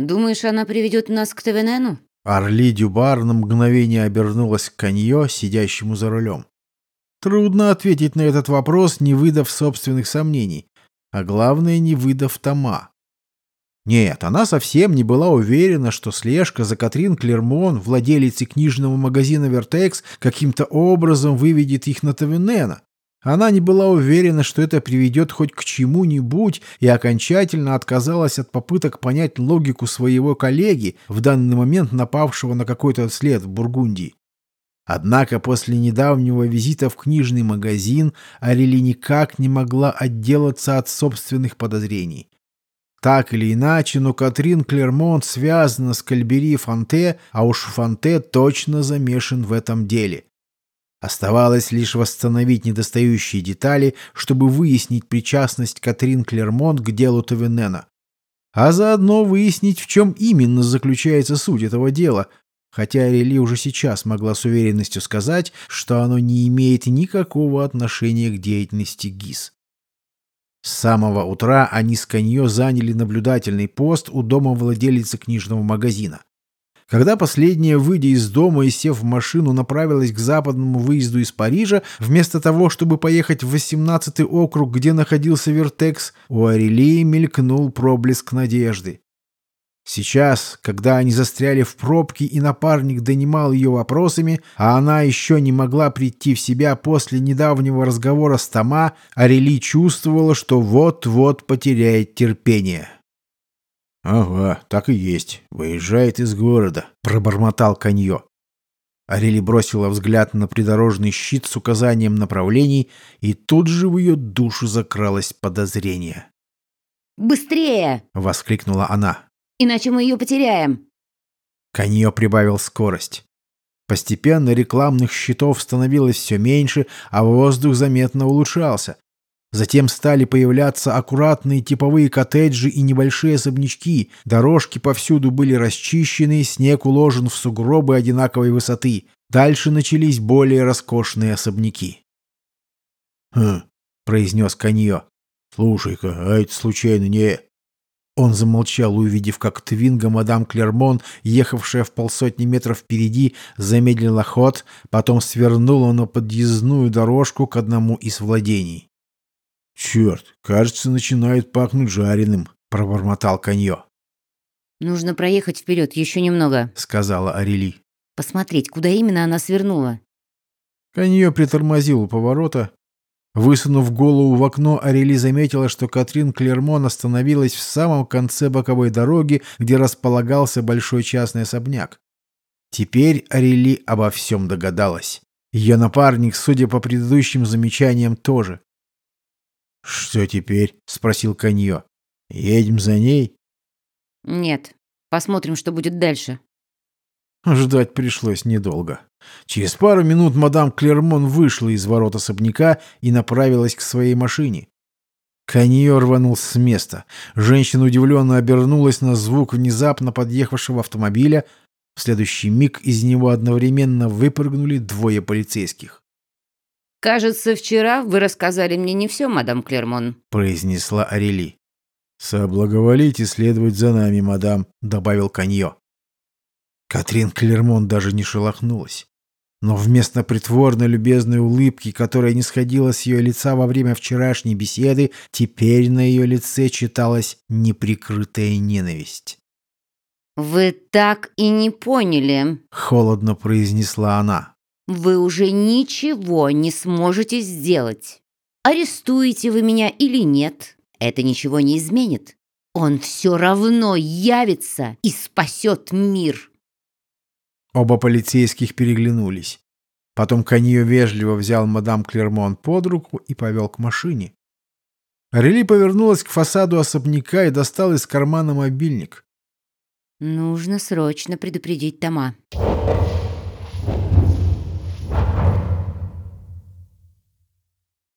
Думаешь, она приведет нас к Тавенену? Орли Дюбар на мгновение обернулась к Каньо, сидящему за рулем. Трудно ответить на этот вопрос, не выдав собственных сомнений, а главное, не выдав Тома. Нет, она совсем не была уверена, что слежка за Катрин Клермон, владелицей книжного магазина «Вертекс», каким-то образом выведет их на Тавенена. Она не была уверена, что это приведет хоть к чему-нибудь, и окончательно отказалась от попыток понять логику своего коллеги, в данный момент напавшего на какой-то след в Бургундии. Однако после недавнего визита в книжный магазин Арели никак не могла отделаться от собственных подозрений. Так или иначе, но Катрин Клермонт связана с Кальбери Фонте, а уж Фонте точно замешан в этом деле. Оставалось лишь восстановить недостающие детали, чтобы выяснить причастность Катрин Клермонт к делу Тавенена. А заодно выяснить, в чем именно заключается суть этого дела, хотя Рели уже сейчас могла с уверенностью сказать, что оно не имеет никакого отношения к деятельности ГИС. С самого утра они с Каньо заняли наблюдательный пост у дома владелицы книжного магазина. Когда последняя, выйдя из дома и сев в машину, направилась к западному выезду из Парижа, вместо того, чтобы поехать в 18-й округ, где находился Вертекс, у Арелии мелькнул проблеск надежды. Сейчас, когда они застряли в пробке и напарник донимал ее вопросами, а она еще не могла прийти в себя после недавнего разговора с Тома, Арели чувствовала, что вот-вот потеряет терпение. «Ага, так и есть. Выезжает из города», — пробормотал Каньо. Арели бросила взгляд на придорожный щит с указанием направлений, и тут же в ее душу закралось подозрение. «Быстрее!» — воскликнула она. «Иначе мы ее потеряем!» Каньо прибавил скорость. Постепенно рекламных щитов становилось все меньше, а воздух заметно улучшался. Затем стали появляться аккуратные типовые коттеджи и небольшие особнячки. Дорожки повсюду были расчищены, снег уложен в сугробы одинаковой высоты. Дальше начались более роскошные особняки. «Хм», — произнес Каньо. «Слушай-ка, а это случайно не...» Он замолчал, увидев, как Твинга мадам Клермон, ехавшая в полсотни метров впереди, замедлила ход, потом свернула на подъездную дорожку к одному из владений. «Черт, кажется, начинает пахнуть жареным», — пробормотал Каньо. «Нужно проехать вперед еще немного», — сказала Арели. «Посмотреть, куда именно она свернула». Каньо притормозил у поворота. Высунув голову в окно, Арели заметила, что Катрин Клермон остановилась в самом конце боковой дороги, где располагался большой частный особняк. Теперь Арели обо всем догадалась. Ее напарник, судя по предыдущим замечаниям, тоже. «Что теперь?» — спросил Каньо. «Едем за ней?» «Нет. Посмотрим, что будет дальше». Ждать пришлось недолго. Через пару минут мадам Клермон вышла из ворот особняка и направилась к своей машине. Каньо рванул с места. Женщина удивленно обернулась на звук внезапно подъехавшего автомобиля. В следующий миг из него одновременно выпрыгнули двое полицейских. «Кажется, вчера вы рассказали мне не все, мадам Клермон», — произнесла Арели. «Соблаговолите следовать за нами, мадам», — добавил Каньо. Катрин Клермон даже не шелохнулась. Но вместо притворно любезной улыбки, которая не сходила с ее лица во время вчерашней беседы, теперь на ее лице читалась неприкрытая ненависть. «Вы так и не поняли», — холодно произнесла она вы уже ничего не сможете сделать. Арестуете вы меня или нет, это ничего не изменит. Он все равно явится и спасет мир. Оба полицейских переглянулись. Потом Каньо вежливо взял мадам Клермон под руку и повел к машине. Рели повернулась к фасаду особняка и достал из кармана мобильник. «Нужно срочно предупредить Тома».